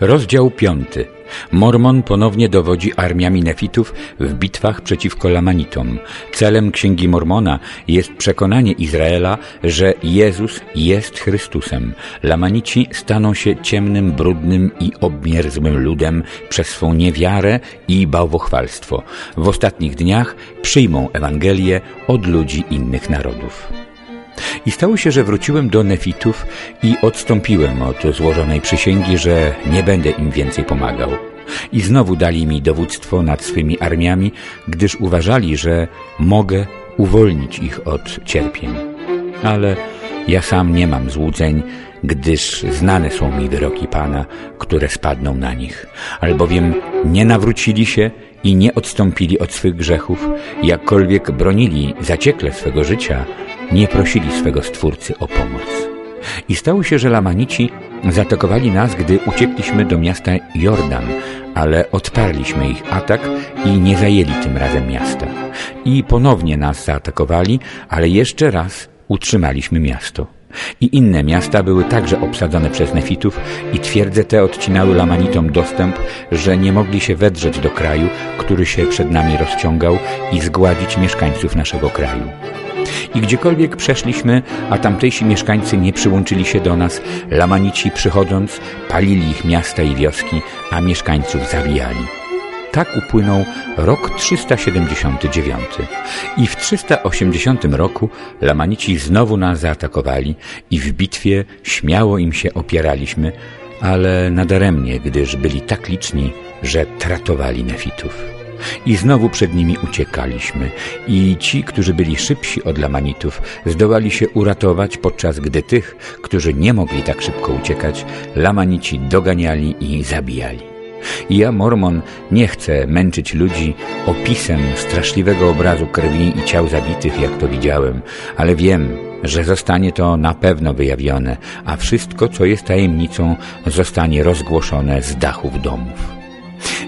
Rozdział piąty. Mormon ponownie dowodzi armiami nefitów w bitwach przeciwko Lamanitom. Celem Księgi Mormona jest przekonanie Izraela, że Jezus jest Chrystusem. Lamanici staną się ciemnym, brudnym i obmierzłym ludem przez swą niewiarę i bałwochwalstwo. W ostatnich dniach przyjmą Ewangelię od ludzi innych narodów. I stało się, że wróciłem do Nefitów i odstąpiłem od złożonej przysięgi, że nie będę im więcej pomagał. I znowu dali mi dowództwo nad swymi armiami, gdyż uważali, że mogę uwolnić ich od cierpień. Ale ja sam nie mam złudzeń, gdyż znane są mi wyroki Pana, które spadną na nich, albowiem nie nawrócili się i nie odstąpili od swych grzechów, jakkolwiek bronili zaciekle swego życia, nie prosili swego Stwórcy o pomoc. I stało się, że Lamanici zaatakowali nas, gdy uciekliśmy do miasta Jordan, ale odparliśmy ich atak i nie zajęli tym razem miasta. I ponownie nas zaatakowali, ale jeszcze raz utrzymaliśmy miasto. I inne miasta były także obsadzone przez nefitów i twierdze te odcinały Lamanitom dostęp, że nie mogli się wedrzeć do kraju, który się przed nami rozciągał i zgładzić mieszkańców naszego kraju. I gdziekolwiek przeszliśmy, a tamtejsi mieszkańcy nie przyłączyli się do nas, Lamanici przychodząc palili ich miasta i wioski, a mieszkańców zabijali. Tak upłynął rok 379 i w 380 roku Lamanici znowu nas zaatakowali i w bitwie śmiało im się opieraliśmy, ale nadaremnie, gdyż byli tak liczni, że tratowali nefitów. I znowu przed nimi uciekaliśmy i ci, którzy byli szybsi od Lamanitów, zdołali się uratować, podczas gdy tych, którzy nie mogli tak szybko uciekać, Lamanici doganiali i zabijali. I ja, Mormon, nie chcę męczyć ludzi opisem straszliwego obrazu krwi i ciał zabitych, jak to widziałem, ale wiem, że zostanie to na pewno wyjawione, a wszystko, co jest tajemnicą, zostanie rozgłoszone z dachów domów.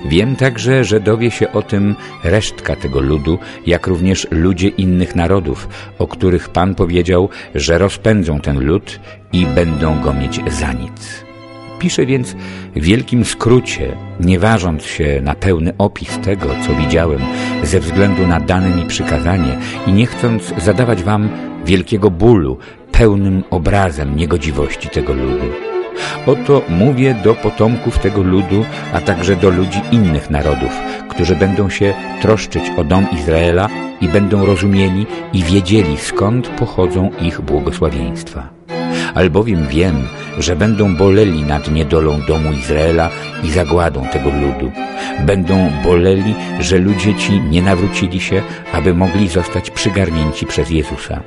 Wiem także, że dowie się o tym resztka tego ludu, jak również ludzie innych narodów, o których Pan powiedział, że rozpędzą ten lud i będą go mieć za nic. Piszę więc w wielkim skrócie, nie ważąc się na pełny opis tego, co widziałem, ze względu na dane mi przykazanie i nie chcąc zadawać wam wielkiego bólu, pełnym obrazem niegodziwości tego ludu. Oto mówię do potomków tego ludu, a także do ludzi innych narodów, którzy będą się troszczyć o dom Izraela i będą rozumieli i wiedzieli, skąd pochodzą ich błogosławieństwa. Albowiem wiem, że będą boleli nad niedolą domu Izraela i zagładą tego ludu. Będą boleli, że ludzie ci nie nawrócili się, aby mogli zostać przygarnięci przez Jezusa.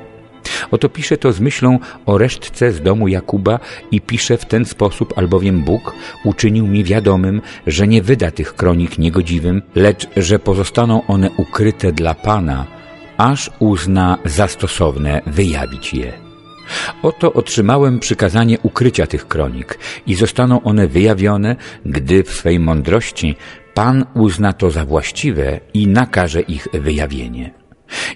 Oto pisze to z myślą o resztce z domu Jakuba i pisze w ten sposób, albowiem Bóg uczynił mi wiadomym, że nie wyda tych kronik niegodziwym, lecz że pozostaną one ukryte dla Pana, aż uzna za stosowne wyjawić je. Oto otrzymałem przykazanie ukrycia tych kronik i zostaną one wyjawione, gdy w swej mądrości Pan uzna to za właściwe i nakaże ich wyjawienie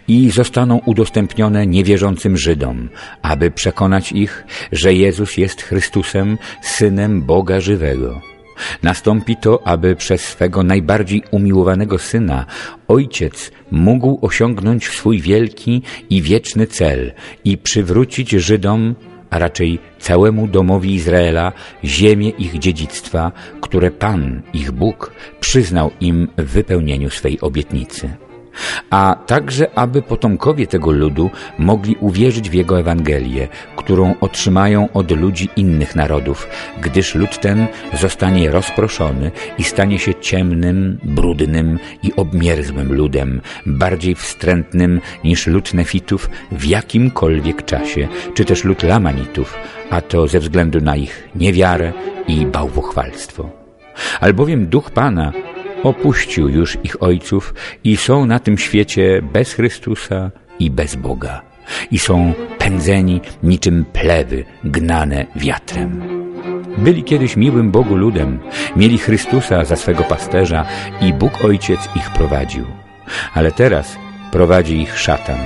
i zostaną udostępnione niewierzącym Żydom, aby przekonać ich, że Jezus jest Chrystusem, Synem Boga żywego. Nastąpi to, aby przez swego najbardziej umiłowanego Syna Ojciec mógł osiągnąć swój wielki i wieczny cel i przywrócić Żydom, a raczej całemu domowi Izraela, ziemię ich dziedzictwa, które Pan, ich Bóg, przyznał im w wypełnieniu swej obietnicy a także aby potomkowie tego ludu mogli uwierzyć w Jego Ewangelię, którą otrzymają od ludzi innych narodów, gdyż lud ten zostanie rozproszony i stanie się ciemnym, brudnym i obmierzłym ludem, bardziej wstrętnym niż lud nefitów w jakimkolwiek czasie, czy też lud lamanitów, a to ze względu na ich niewiarę i bałwochwalstwo. Albowiem duch Pana opuścił już ich ojców i są na tym świecie bez Chrystusa i bez Boga. I są pędzeni niczym plewy gnane wiatrem. Byli kiedyś miłym Bogu ludem, mieli Chrystusa za swego pasterza i Bóg Ojciec ich prowadził. Ale teraz prowadzi ich szatan,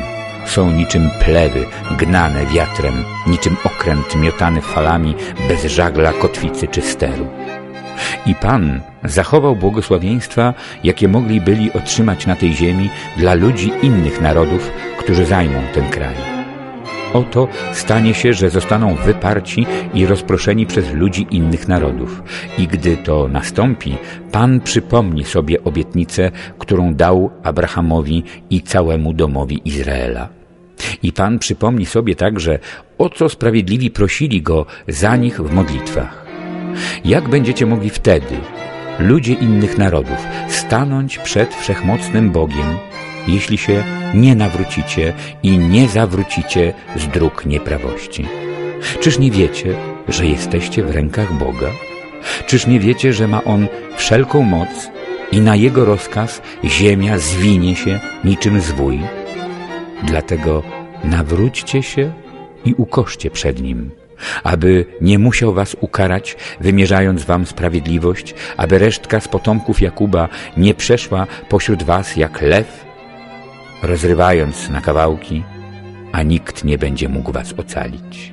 są niczym plewy gnane wiatrem, niczym okręt miotany falami bez żagla, kotwicy czy steru. I Pan zachował błogosławieństwa, jakie mogli byli otrzymać na tej ziemi dla ludzi innych narodów, którzy zajmą ten kraj. Oto stanie się, że zostaną wyparci i rozproszeni przez ludzi innych narodów. I gdy to nastąpi, Pan przypomni sobie obietnicę, którą dał Abrahamowi i całemu domowi Izraela. I Pan przypomni sobie także, o co sprawiedliwi prosili Go za nich w modlitwach. Jak będziecie mogli wtedy, ludzie innych narodów, stanąć przed wszechmocnym Bogiem, jeśli się nie nawrócicie i nie zawrócicie z dróg nieprawości? Czyż nie wiecie, że jesteście w rękach Boga? Czyż nie wiecie, że ma On wszelką moc i na Jego rozkaz ziemia zwinie się niczym zwój? Dlatego nawróćcie się i ukoszcie przed Nim, aby nie musiał was ukarać, wymierzając wam sprawiedliwość, aby resztka z potomków Jakuba nie przeszła pośród was jak lew, rozrywając na kawałki, a nikt nie będzie mógł was ocalić.